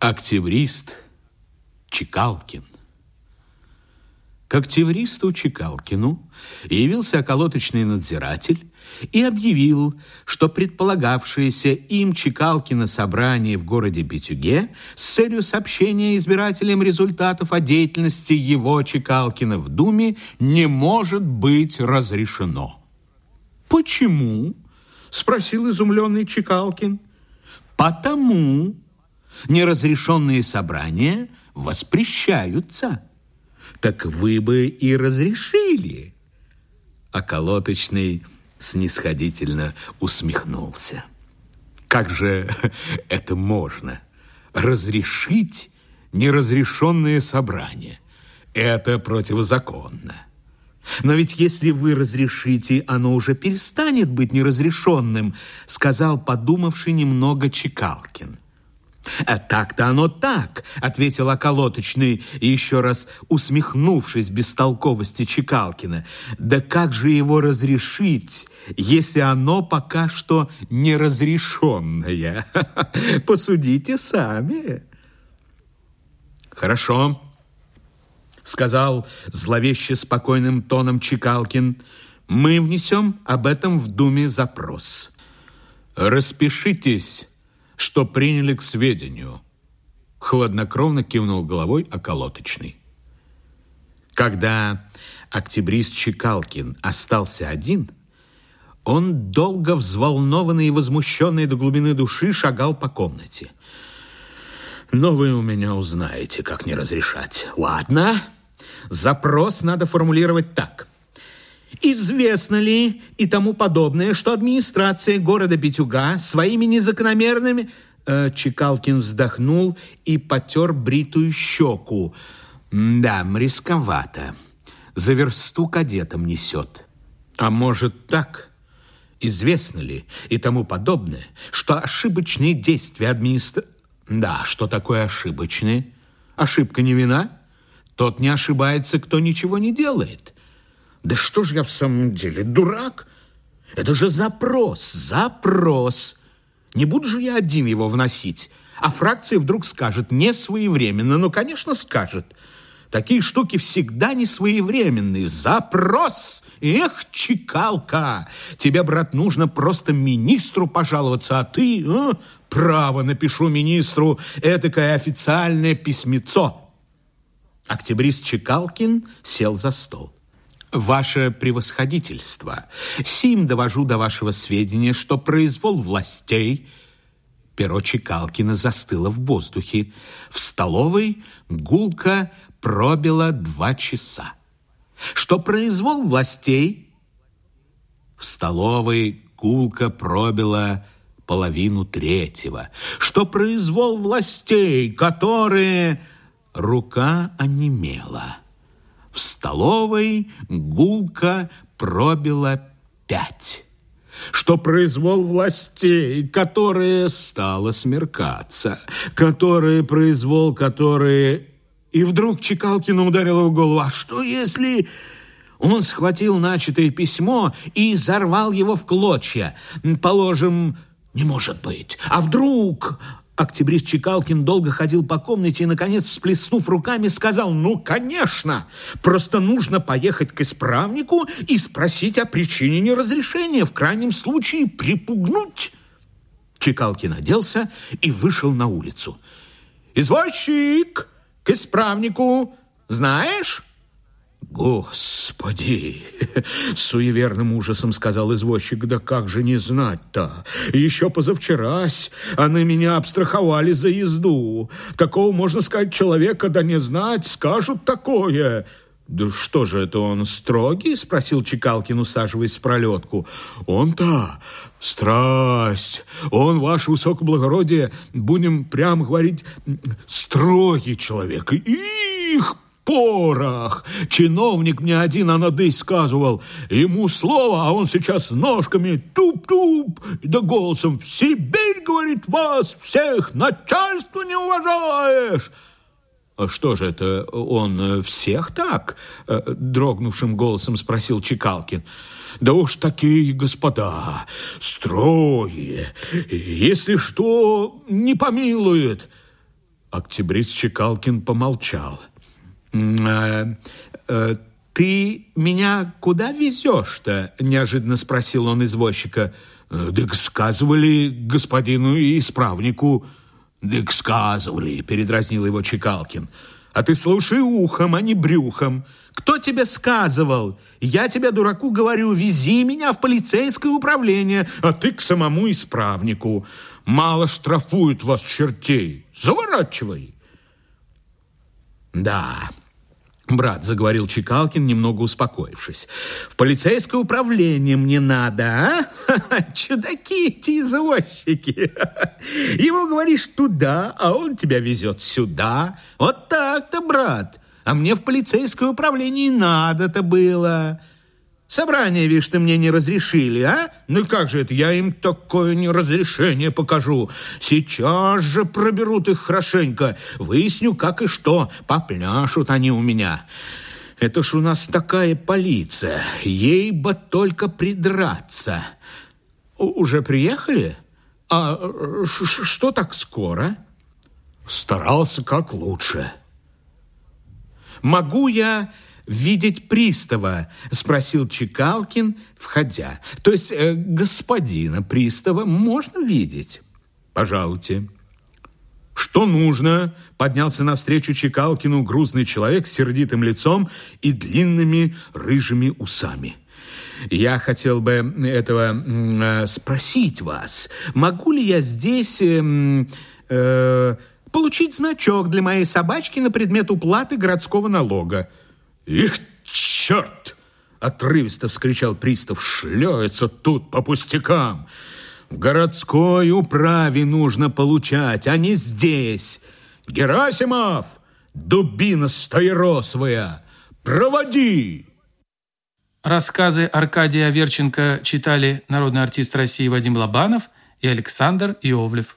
Октябрист Чекалкин. К октябристу Чекалкину явился околоточный надзиратель и объявил, что предполагавшееся им Чекалкина собрание в городе Битюге с целью сообщения избирателям результатов о деятельности его Чекалкина в Думе не может быть разрешено. «Почему?» – спросил изумленный Чекалкин. «Потому», неразрешенные собрания воспрещаются. Так вы бы и разрешили. А колоточный снисходительно усмехнулся. Как же это можно? Разрешить неразрешенные собрания? Это противозаконно. Но ведь если вы разрешите, оно уже перестанет быть неразрешенным, сказал подумавший немного Чекалкин. «А так-то оно так», — ответил околоточный, еще раз усмехнувшись бестолковости Чекалкина. «Да как же его разрешить, если оно пока что неразрешенное? Посудите сами». «Хорошо», — сказал зловеще спокойным тоном Чекалкин. «Мы внесем об этом в Думе запрос. Распишитесь» что приняли к сведению. Хладнокровно кивнул головой околоточный. Когда октябрист Чекалкин остался один, он долго взволнованный и возмущенный до глубины души шагал по комнате. Но вы у меня узнаете, как не разрешать. Ладно, запрос надо формулировать так. Известно ли и тому подобное, что администрация города Битюга своими незакономерными... Э, Чекалкин вздохнул и потер бритую щеку. Да, рисковато. За версту кадетам несет. А может так? Известно ли и тому подобное, что ошибочные действия администра... Да, что такое ошибочные? Ошибка не вина? Тот не ошибается, кто ничего не делает. Да что ж я в самом деле, дурак? Это же запрос, запрос. Не буду же я один его вносить. А фракция вдруг скажет не своевременно. Ну, конечно, скажет. Такие штуки всегда не своевременные. Запрос! Эх, чекалка! Тебе, брат, нужно просто министру пожаловаться, а ты... А, право, напишу министру этакое официальное письмецо. Октябрист Чекалкин сел за стол. Ваше превосходительство, сим довожу до вашего сведения, что произвол властей... Перо Чекалкина застыло в воздухе. В столовой гулка пробила два часа. Что произвол властей... В столовой гулка пробила половину третьего. Что произвол властей, которые... Рука онемела. Столовой гулка пробила пять что произвол властей, которые стало смеркаться, которые произвол, которые... И вдруг Чекалкина ударила в голову, а что если... Он схватил начатое письмо и изорвал его в клочья. Положим, не может быть. А вдруг... Октябрист Чекалкин долго ходил по комнате и, наконец, всплеснув руками, сказал, «Ну, конечно, просто нужно поехать к исправнику и спросить о причине неразрешения, в крайнем случае припугнуть». Чекалкин оделся и вышел на улицу. «Извозчик, к исправнику, знаешь?» «Господи!» — суеверным ужасом сказал извозчик. «Да как же не знать-то? Еще позавчерась они меня обстраховали за езду. Такого, можно сказать, человека да не знать, скажут такое». «Да что же это он строгий?» — спросил Чекалкин, усаживаясь в пролетку. «Он-то страсть. Он, ваше высокоблагородие, будем прямо говорить, строгий человек. Их, порох. Чиновник мне один анадысь сказывал. Ему слово, а он сейчас ножками туп-туп, да голосом «В Сибирь, — говорит, — вас всех начальство не уважаешь!» «А что же это, он всех так?» Дрогнувшим голосом спросил Чекалкин. «Да уж такие господа, строгие, если что, не помилует». Октябрист Чекалкин помолчал. «Э, э, «Ты меня куда везешь-то?» – неожиданно спросил он извозчика. «Так сказывали господину исправнику». «Так сказывали», – передразнил его Чекалкин. «А ты слушай ухом, а не брюхом. Кто тебе сказывал? Я тебе, дураку, говорю, вези меня в полицейское управление, а ты к самому исправнику. Мало штрафуют вас чертей. Заворачивай». «Да, Брат, заговорил Чекалкин, немного успокоившись. В полицейское управление мне надо, а? Чудаки эти извозчики. Ему говоришь туда, а он тебя везет сюда. Вот так-то, брат. А мне в полицейское управление надо-то было. Собрание, видишь, ты мне не разрешили, а? Ну как же это, я им такое неразрешение покажу. Сейчас же проберут их хорошенько, выясню, как и что. Попляшут они у меня. Это ж у нас такая полиция, ей бы только придраться. Уже приехали? А что так скоро? Старался как лучше. Могу я видеть пристава?» – спросил Чекалкин, входя. «То есть э, господина пристава можно видеть?» «Пожалуйте». «Что нужно?» – поднялся навстречу Чекалкину грузный человек с сердитым лицом и длинными рыжими усами. «Я хотел бы этого э, спросить вас. Могу ли я здесь э, э, получить значок для моей собачки на предмет уплаты городского налога?» «Их черт!» — отрывисто вскричал пристав. «Шляется тут по пустякам! В городской управе нужно получать, а не здесь! Герасимов, дубина стояросовая, проводи!» Рассказы Аркадия Аверченко читали народный артист России Вадим Лобанов и Александр Иовлев.